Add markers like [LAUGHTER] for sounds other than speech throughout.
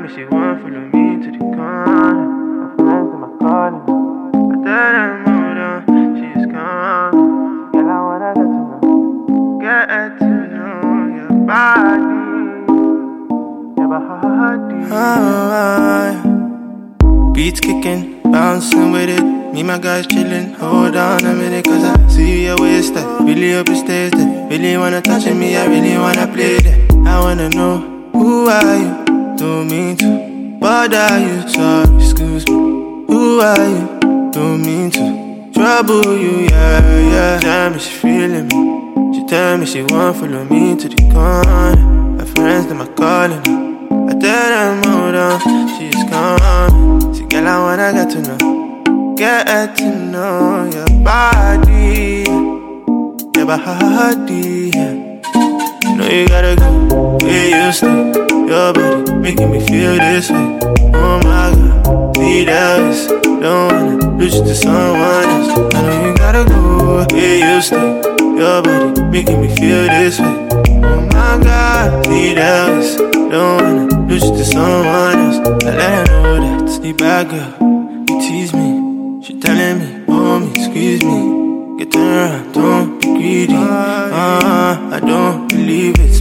me she want follow me to the corner. My friends are calling me. I tell them hold on, she's gone. Girl, I wanna get to know, get to know your body, your body. Ah, beats kicking, bouncing with it. Me, my guys chilling. Hold on a minute, cause I see your wasted. Really hope you stays there. Really wanna touch me, I really wanna play there. I wanna know who are you? Don't mean to bother you, sorry, excuse me. Who are you? Don't mean to trouble you, yeah, yeah. She Tell me she feeling me. She tell me she want follow me to the corner. Her friends them are calling her. I tell them hold on, she's coming. See, girl, I wanna get to know, get to know your body, your body. Yeah. Know you gotta go making me feel this way. Oh my god, need us. Don't wanna lose you to someone else. I know you gotta go where you stay. Your body making me feel this way. Oh my god, need us. Don't wanna lose you to someone else. I let her know that it's the bad girl, you tease me. She telling me, oh me, squeeze me. Get around, don't be greedy. Uh, I don't believe it.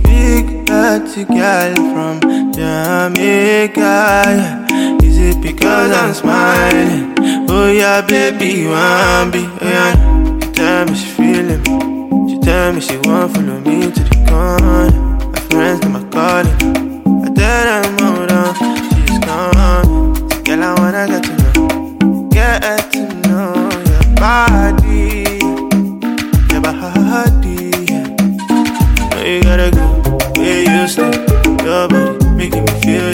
To girl from Jamaica. Is it because I'm smiling? Oh yeah, baby, one be. Oh yeah, she tell me she feeling me. She tell me she want follow me to the corner. My friends them are calling. Stay. Your body making me feel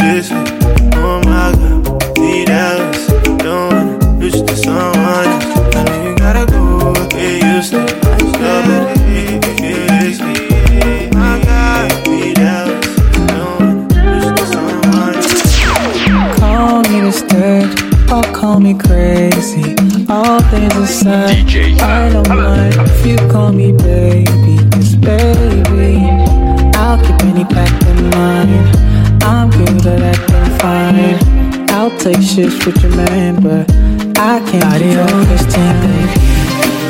with your man, but I can't control this thing.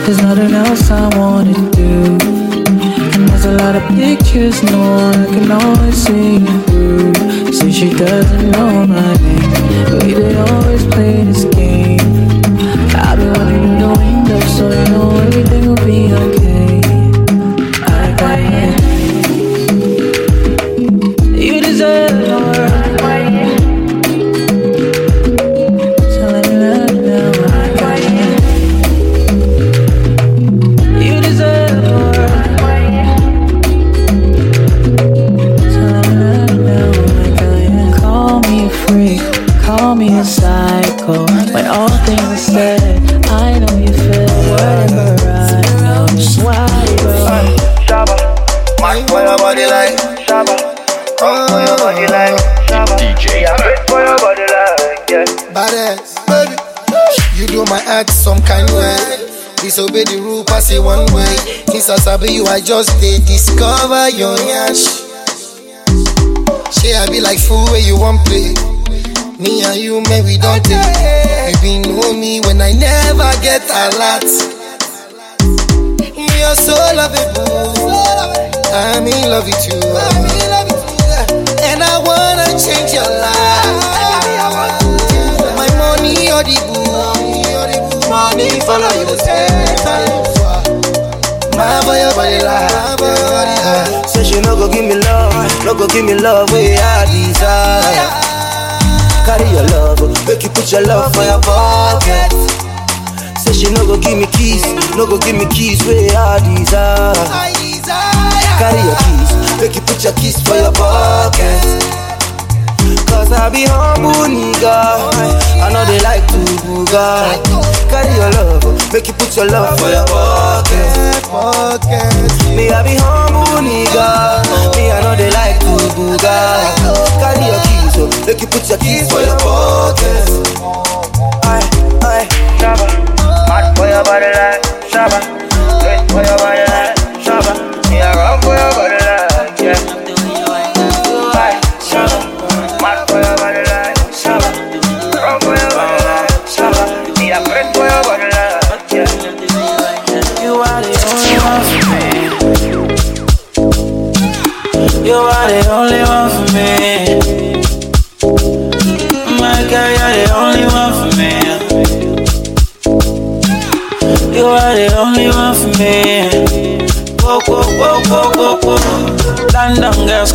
There's nothing else I wanna do. And there's a lot of pictures, no one can always see you through. Say she doesn't know I just did discover your yash. Say I be like fool where you want play. Me and you, man, we don't take. You be know me when I never get a lot. You're so lovable. I'm in love with you. And I wanna change your life. My money or the boo. Money follow you My your body like Say she no go give me love, no go give me love where I desire. Carry your love, make you put your love for your pocket. Say she no go give me keys, no go give me keys where I desire. Carry your keys, make you put your keys for your pocket. Cause I be humble nigga. I know they like to booga. Carry your love, make you put your love for your pocket Me I be humble nigga. Me I know they like to booga. Carry your keys, oh, make you put your keys for your pocket. Aye, aye Shabba, mad for your body like Shabba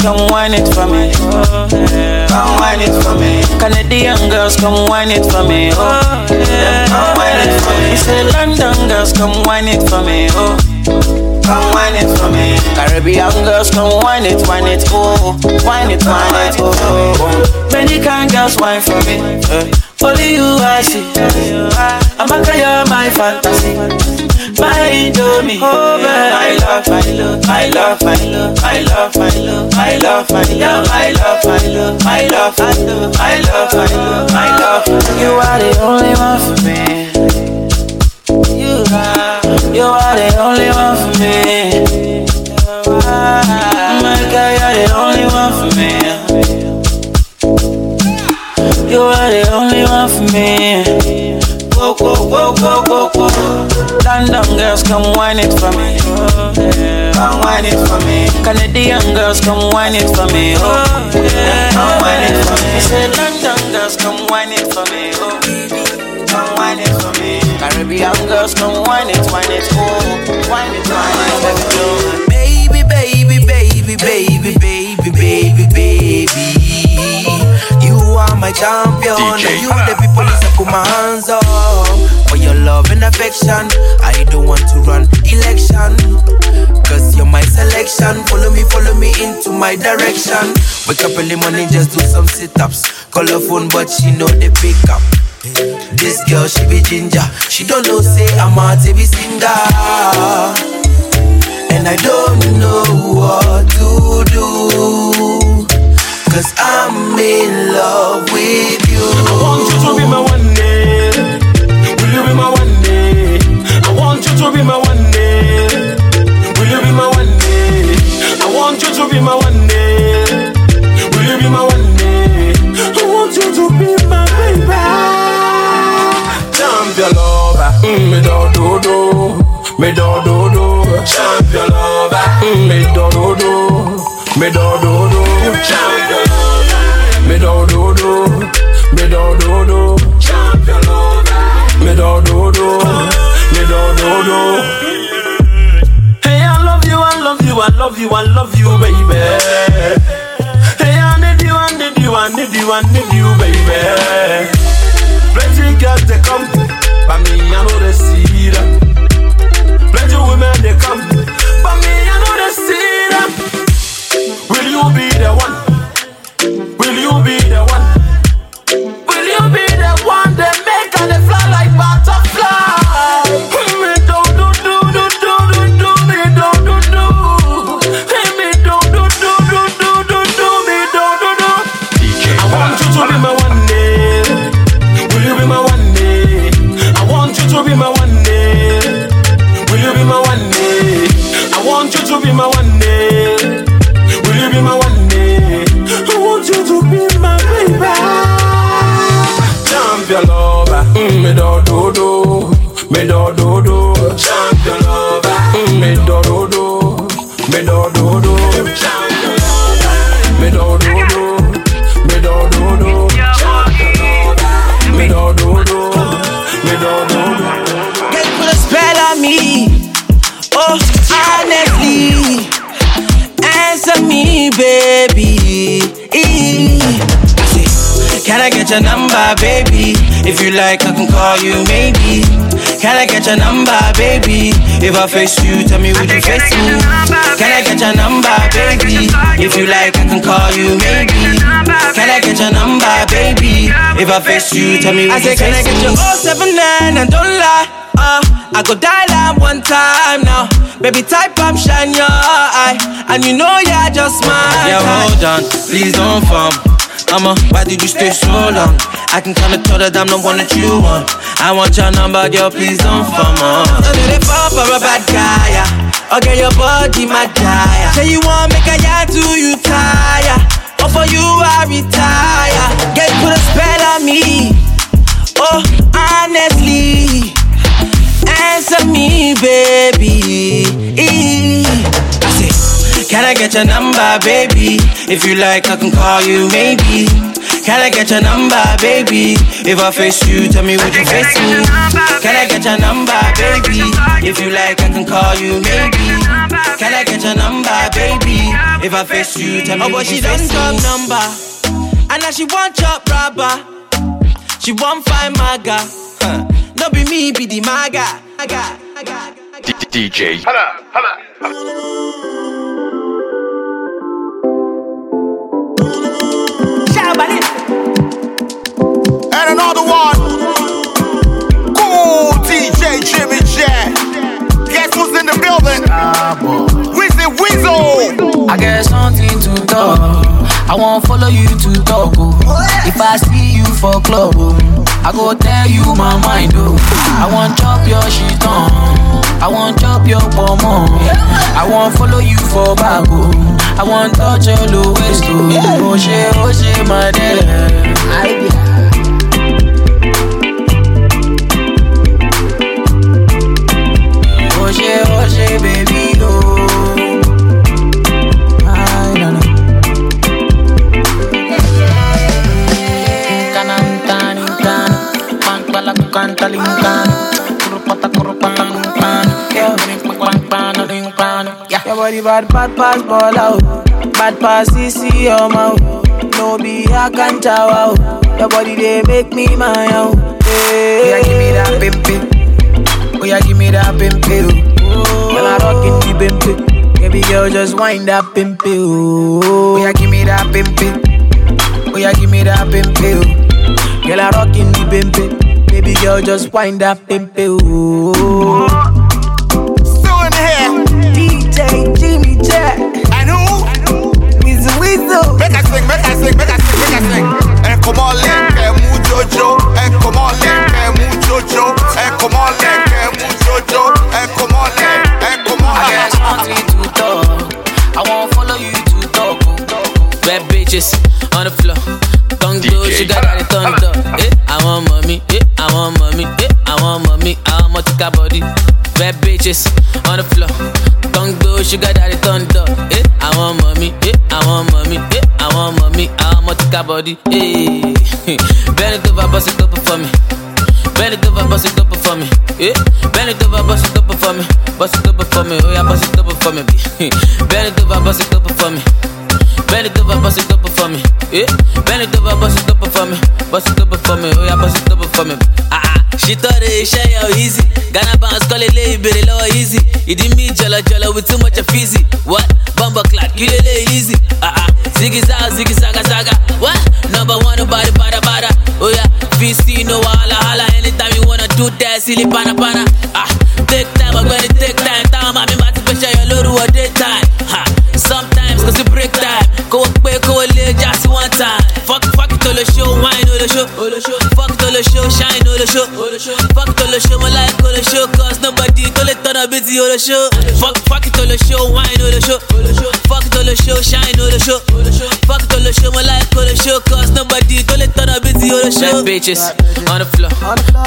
come wine it for me. Come wine it for me. Canadian girls, come wine it for me. Oh, yeah. Come wine it for me. Said London girls, come wine it for me. Oh. Come wine it for me. Caribbean girls, come wine it, wine it, oh, wine it, wine it, oh. oh. Many kind girls wine for me. Uh, only you I see. I'm a girl, my fantasy. My indomie, oh I love, I love, I love, I love, I love, I love, I love, I love, I love, I love, I love, I love, I love, I love, I love. You are the only one for me. You are, you are the only one for me. My girl, you're the only one for me. You are the only one for me. Whoa, whoa, whoa, whoa, whoa, whoa. London girls, come wine it for me. Come wine it for me. Canadian girls, come wine it for me. Oh, yeah. Come wine it for me. Say London girls, come wine it for me. Oh, come wine it for me. Caribbean girls, come wine it, wine it, oh, wine it, wine it, baby, oh. Baby, baby, baby, baby, baby, baby, baby. You are my champion. DJ and you the people listen put my hands up. For your love and affection, I don't want to run election. Cause you're my selection. Follow me, follow me into my direction. Wake up early morning, just do some sit ups. Call her phone, but she know they pick up. This girl, she be ginger. She don't know, say I'm a TV singer. And I don't know what to do. Cause I'm in love with you. I want you to be my one day. Will you be my one day? I want you to be my one day. Will you be my one day? I want you to be my one day. Will you be my one day? I want you to be my baby. Champion lover, mm, me do do do, me do do do. Champion lover, mm, me do do do, me do do do. Champion lover, me do do do, me do do do. Champion lover, mm, me do do do, me do do do. If you like, I can call you, maybe. Can I get your number, baby? If I face you, tell me would you face me? Can I get your number, baby? If you like, I can call you, maybe. Can I get your number, baby? If I face you, tell me would I you say, can I face get me? your 079 and don't lie? Uh, I go dial am one time now. Baby, type up, shine your eye. And you know you're just mine. Yeah, hold on, please don't farm. I'ma, why did you stay so long? I can kinda tell that I'm the one that you want. I want your number, girl, please don't farm on. Oh, I know they fall for a bad guy. yeah. Oh, okay, your body, my dire. Say you want make a yard to you tire. Or for you, I retire. Get put a spell on me. Oh, honestly. Answer me, baby. I say, can I get your number, baby? If you like, I can call you, maybe. Can I get your number, baby? If I face you, tell me would you face me? Can I get your number, baby? If you like, I can call you, maybe. Can I get your number, baby? If I face you, tell me Oh, but would she you don't face drop number. And now she want chop rubber. She want find maga. Huh. No be me, be the maga. Maga. Maga. DJ. And another one. Cool DJ Jimmy J. Guess who's in the building? Wizzy Weasel. I get something to talk. I won't follow you to talk. Oh. If I see you for club, oh, I go tell you my mind. Oh. I want chop your shit on. I want chop your pomo. I want follow you for bag. Oh. I want touch your low waist. Oh, oh shit, oh shit, my dear. Body bad, bad pass ball out. Oh. Bad pass CC your oh, mouth. No be a cancha wow. Oh. Your body they make me my out. Hey. Yeah, give me that pimpin'. Oh yeah, give me that pimpin'. Oh, when I rockin' the pimpin'. Baby girl, just wind that pimpin'. Oh, yeah, give me that pimpin'. Oh yeah, give me that pimpin'. Girl, I rockin' the pimpin'. Baby girl, just wind that pimpin'. Oh, sing, make us sing, make us sing, make us sing. And come on, link, and move Jojo. And come on, link, and move Jojo. And come on, link, and move Jojo. And come on, link, and come on. I got something to talk. I won't follow you to talk. oh. Bad bitches on the floor. Tongue do, DJ she got that thunder. Eh, I want mommy, eh, I want mommy, eh, I want mommy, I want to body. Bad bitches on the floor. Tongue do, she got that thunder. Eh, I want mommy, eh, I want mommy, eh, I want mommy, I want to body. Eh, bend it over, bust it up for me. Bend it over, bust it up for me. Yeah. Bend it over, bust it up for me. Bust it up for me. Oh yeah, bust it up for me. Bend it over, bust it up for me. Bend it over, bust it up for me. Yeah. Bend it over, bust it up for me. Bust it up for me. Oh yeah, bust it up for me. Ah ah. She thought it share yo easy. Ghana bounce call it lay, it low easy. It did me jala jala with too much of easy. What? Bumper clock, kill it easy. Ah ah. Ziggy zaga, ziggy zaga zaga. What? Number one, nobody bada bada. Oh yeah. VC no wahala hala. Anytime you wanna do that, silly pana pana. Ah. Take time, I'm gonna take time. Time, I'm about to push your little a daytime. Ha. You break time. Go up, go little just one time. Fuck, fuck it all the show, wine the show. Fuck all the show, shine. Fuck it all the show, my life all the show. Cause nobody turn up busy all the show. Fuck, fuck it all the show, wine the show. The show. Shine all the show. Fuck it the show, my life all the show. Cause nobody don't let up busy all the show. Bad bitches on the floor.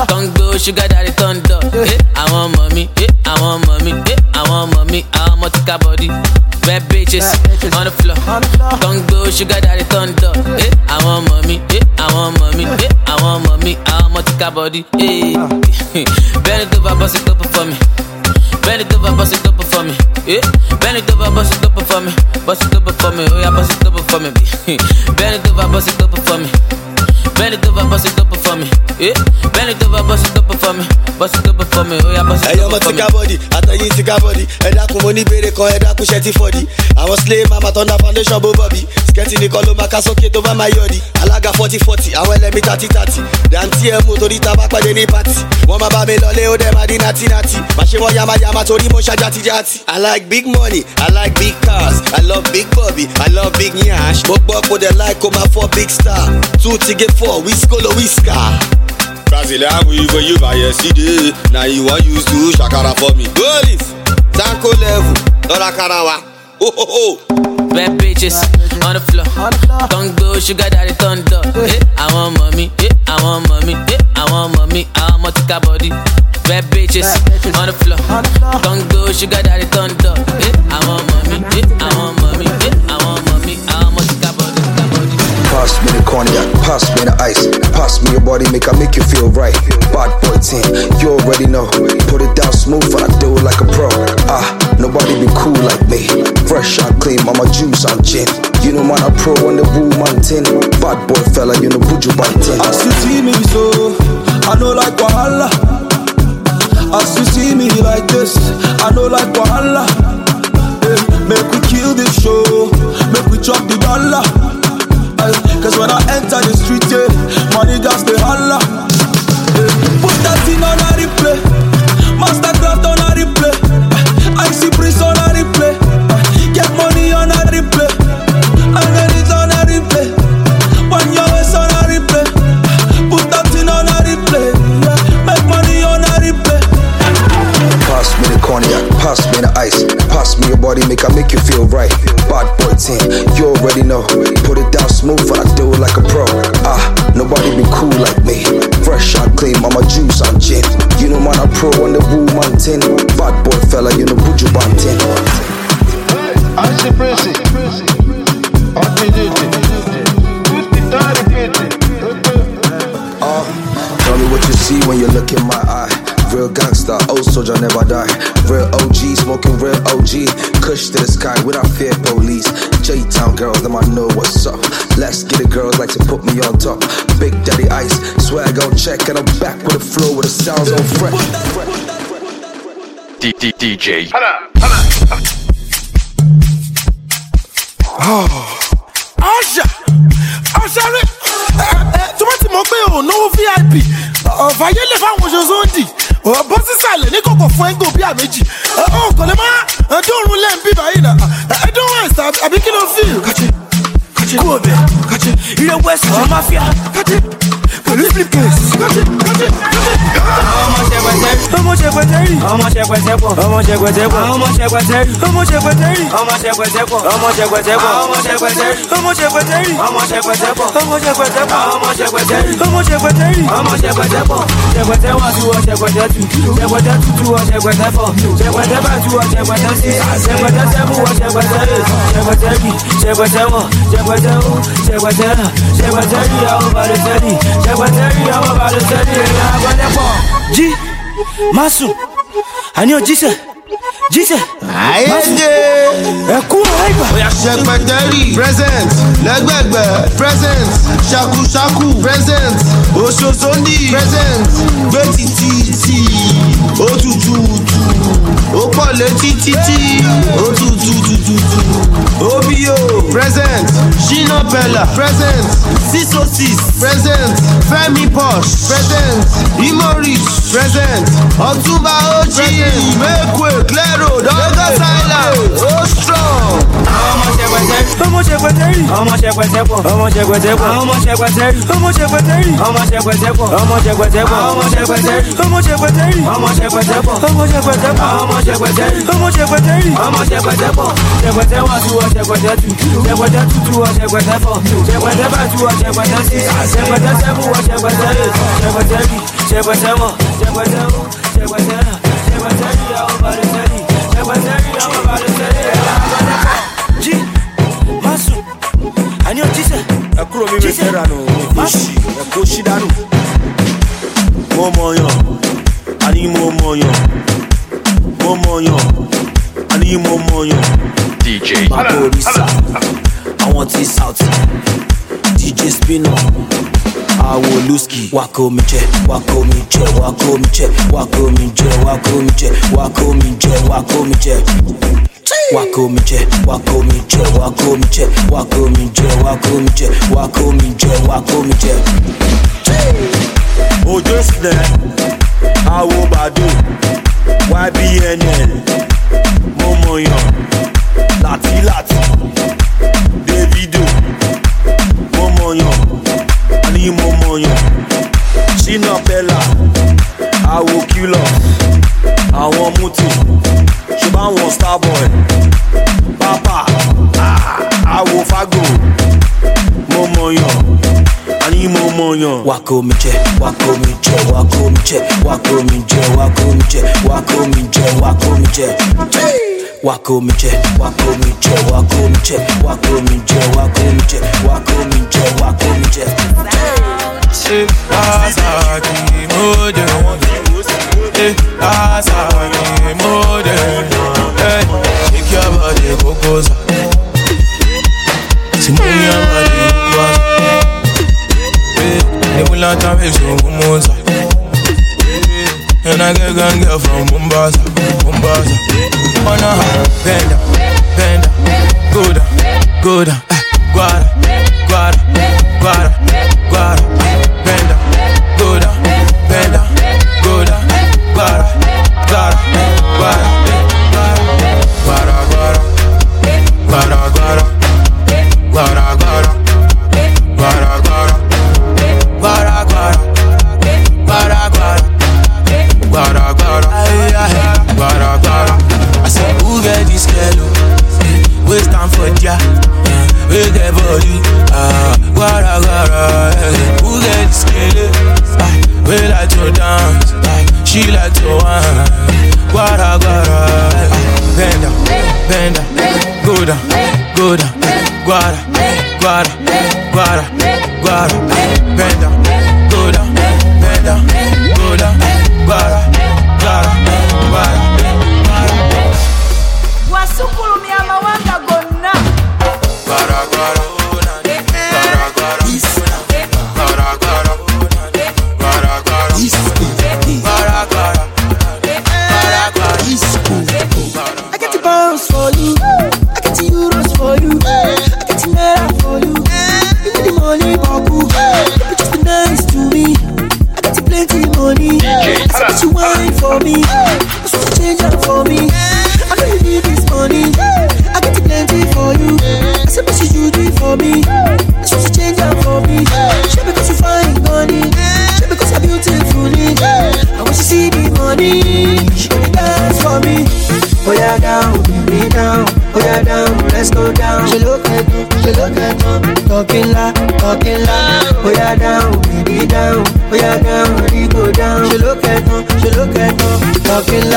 Tongue do, sugar daddy thunder. Eh, I want mommy, eh, I want mommy, eh, I want mommy, I want to body. Bad bitches on the floor. Tongue do, sugar daddy thunder. Eh, I want mommy, eh, I want mommy, eh, I want mommy, I want to body. Eh, [LAUGHS] bend it over, bust it up for me. Bend it over, bust it up for me. Yeah. Bend it over, bust it up for me. Bust it up for me. Oh yeah, bust it up for me. [LAUGHS] Bend it over, bust it up for me. Bend it over, bust it up for me. Yeah. Bend it over, bust it up for me. Bust it up for me. Oh yeah, bust it ẹyọ ọmọ up for me. ká bọ́dì àtẹ̀yìn ti ká bọ́dì ẹ dákun mo ní béèrè kan ẹ dákun ṣe ti fọ́dì àwọn slay mama thunder foundation bó bọ́bí skẹ́tì nìkan ló máa ká sókè tó bá máa yọ̀dì alága forty forty. Àwọn ẹlẹ́mí thirty thirty. Dantí ẹ̀ mú torí tá a bá pàdé ní pati wọ́n máa bá mi lọlé ó dẹ̀ máa dín nàtí má ṣe wọ́n yamayama torí mo ṣá jati jati. I like big money. I like big cars. I love big bobby I love big nyash. Gbọ́ kó dẹ̀ like kó máa fọ́ big star. Two ti gé whiskolo whisker. Brazilian weave for you by yesterday. Now you want use to shakara for me. Olive, Zanko level, Dora Karawa. Ho ho ho. Bad bitches on the floor. Tongue do, sugar daddy thunder. Eh, I want mommy, eh, I want mommy, eh, I want mommy, I want to body. Bad bitches on the floor. Don't go, sugar daddy, turn up. Eh, I want mommy, eh, I want mommy, eh, I want mommy, Pass me the cognac, pass me the ice, pass me your body, make I make you feel right. Bad boy team, you already know. Put it down smooth and I do it like a pro. Ah, nobody be cool like me. Fresh and clean, mama juice and gin. You know man, I pro on the woman tin. Bad boy fella, you know buju biting. As you see me so, I know like wahala. As you see me like this, I know like wahala. Eh, make we kill this show, make we chop the dollar. Eh, Cause when I enter the street, yeah, money gas they holla. Eh, put that thing on a replay, Masterkraft on a replay, I see Prince on a replay, get money on a replay, and then it's on a replay. One your waist on a replay, put that thing on a replay, yeah, make money on a replay. Pass me the cognac, pass me the ice, pass me your body, make I make you feel right. Bad team, you already know. Put it down smooth I do it like a pro. Ah, nobody be cool like me. Fresh and clean, mama juice I'm gin. You know man, I'm pro on the woman tin. Bad boy fella, you know buju bantin. Ansi Presi, Opiditi, Hospitali Piti, Uh, tell me what you see when you look in my eye. Real gangster, old soldier never die. Real OG, smoking real OG. Kush to the sky without fear police. J Town girls, them I know what's up. Let's get it, girls like to put me on top. Big Daddy Ice, swag on check, and I'm back with the flow with the sounds on fresh. D- D- DJ. ọ̀ṣà ọ̀ṣà rẹ̀ tí wọ́n ti mọ̀ pé ò náwó vip ọ̀fàyè lè fáwọn oṣooṣù ń dì bó sísàlẹ̀ ní kòkò fún ẹ́ńgò bíà méjì ó kò lè má ẹdúnrún lẹ́ẹ̀ bíbá yìí nà ẹdúnrún ẹ̀sà àbí kí ló fi. kú òbẹ̀ ilé west mafia pẹ̀lú slipcase. Case. ọmọ Masu, àní o jíṣẹ́, jíṣẹ́. Ayéde. Ẹ̀kú àìbà. Ṣẹ̀pẹ̀tẹ́rì present. Lẹ́gbẹ̀gbẹ̀. Present. Ṣakuṣaku. Present. Oṣooṣondi present. Gbẹ̀tìtìtì òtútù tù ó pọ̀ létí títí ó tutù tutù tù obio present. Shina pella present. Six oh six present. Femi posh. Present. Imorich present. Ọtúnba oji. Mekwe clero lagos island. Ṣẹpẹtẹ ọmọ ṣẹpẹtẹ rí ọmọ ṣẹpẹtẹ pọ ọmọ ṣẹpẹtẹ pọ ọmọ ṣẹpẹtẹ rí ọmọ ṣẹpẹtẹ rí ọmọ ṣẹpẹtẹ pọ ọmọ ṣẹpẹtẹ pọ ọmọ ṣẹpẹtẹ rí ọmọ ṣẹpẹtẹ rí ọmọ ṣẹpẹtẹ pọ ọmọ ṣẹpẹtẹ pọ ọmọ ṣẹpẹtẹ rí ọmọ ṣẹpẹtẹ rí ọmọ ṣẹpẹtẹ pọ ṣẹpẹtẹ wà tu ọ ṣẹpẹtẹ tu ṣẹpẹtẹ tutu ọ ṣẹpẹtẹ pọ ṣẹpẹtẹ bá tu ọ ṣẹpẹtẹ sí ṣẹpẹtẹ sẹmu ọ ṣẹpẹtẹ rí ṣẹpẹtẹ rí ṣẹpẹtẹ wọ ṣẹpẹtẹ wọ ṣẹpẹtẹ rà ṣẹpẹtẹ rí àwọn balẹ̀ kúrò mi mi fẹ́ ranù ẹ kó ṣì ẹ kó ṣì dànù. mo mọ̀ yàn àní mo mọ̀ yàn mo mọ̀ yàn àní mo mọ̀ yàn. DJ. bàbá òrìṣà àwọn tí south. Dj spinner. Àwọ̀ olùsky wákò mi jẹ wákò mi jẹ wákò mi jẹ wákò mi jẹ wákò mi jẹ wákò mi jẹ wákò mi jẹ. Wákò mi mọ̀yàn. wá kó mi jẹ wá kó mi jẹ wá kó mi jẹ wá kó mi jẹ wá kó mi jẹ wá kó mi jẹ wá kó mi jẹ. wá kó mi jẹ wá kó mi jẹ wá kó mi jẹ wá kó mi jẹ wá kó mi jẹ wá kó mi jẹ wá kó mi jẹ. ṣe Asaki mode Eh, Asaki mode Eh, shake your body kokosa Simuni your body kokosa And I get gun girl from Mombasa, Mombasa On a high, bend down, bend down Go down, go down yeah, down, we go down. She look at me, she look at me. Talking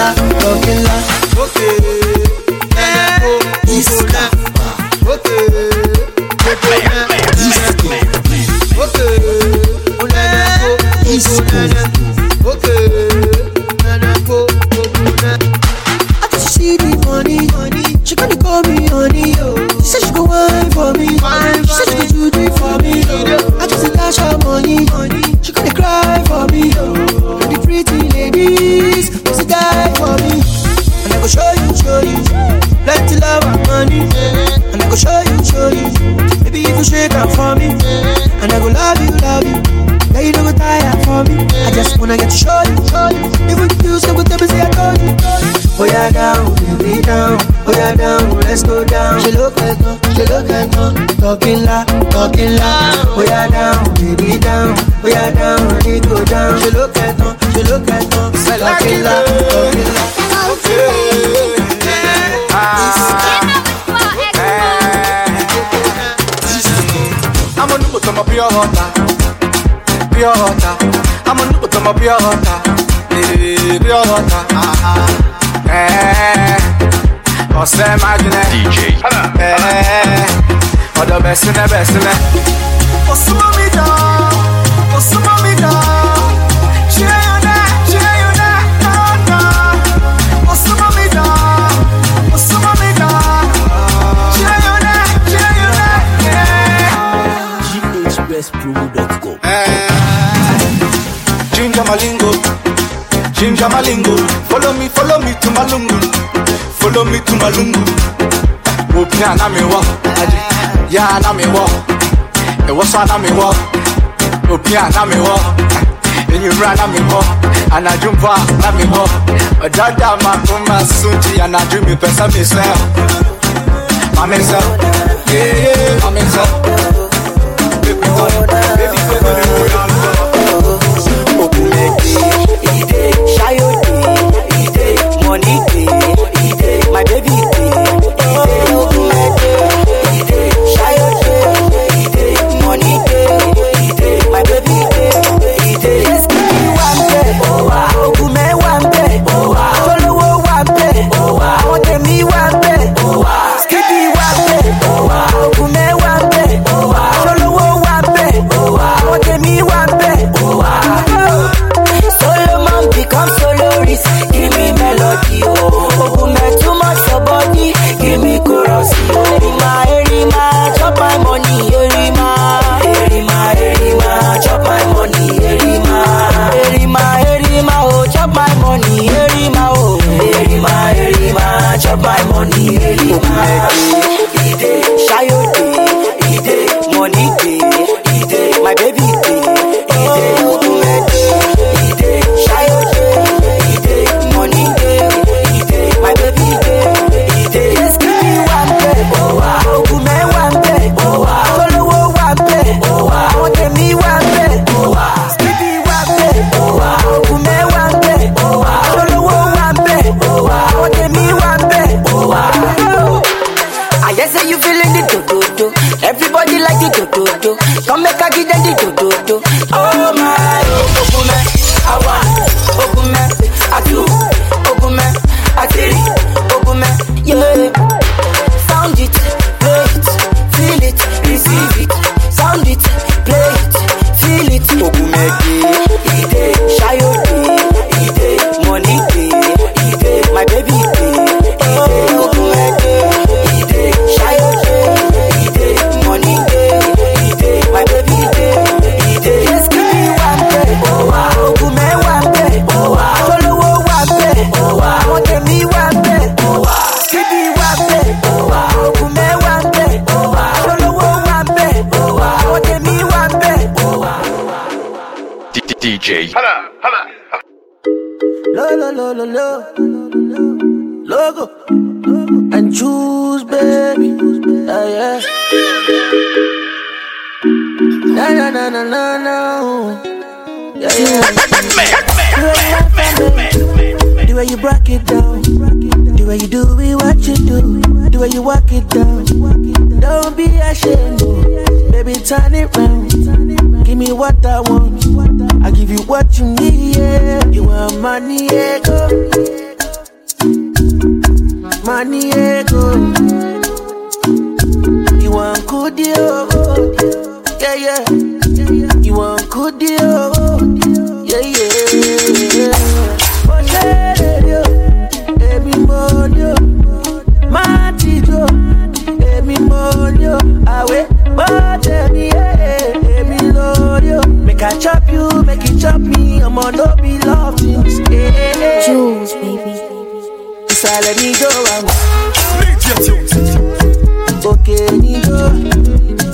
loud. Oh yeah, down, baby down. Oh yeah, down, we go down. She look at me, she look at me. Talking loud, talking loud. I'm a new to my pure water, pure water. I'm a new to my pure water, eh, pure water. Ah ah, eh. Ọsẹ magnet, DJ, eh. Ọdọ bẹsínẹ bẹsínẹ. Osùnmọ́ mi dán, osùnmọ́ mi dán. Ṣé dá, ṣé yóò dá, dandan. Osùnmọ́ mi dán, osùnmọ́ mi dán. Ṣé yóò dá, ṣé yóò yeah. GHBestpromo.com. Ginger Malingo, Ginger Malingo. Follow me, follow me to Malungu. Follow me to Malungu. Open na me wa, ya na me wa. E was na me wa. Open na me wa. Enyu ra na me wa. Anajumpa na me wa. Oh, dada ma kuma sunti anajumi pesa me sell. Mame sell. Yeah, yeah, mame sell. Baby, go, baby, go, go, go, go, Money it down. The way you do it, what you do. The way you walk it down. Don't be ashamed, oh. baby, turn it round. Give me what I want. I give you what you need. Yeah. You want money, yeah, go. Money, yeah, go. You want good deal, oh. yeah, yeah. You want good deal, oh. yeah, yeah. away. But baby, hey, baby, Lord, yo. Make I chop you, make you chop me. I'm on no be love things. Hey. Jules, baby. So let me go. I'm. Okay, Nico.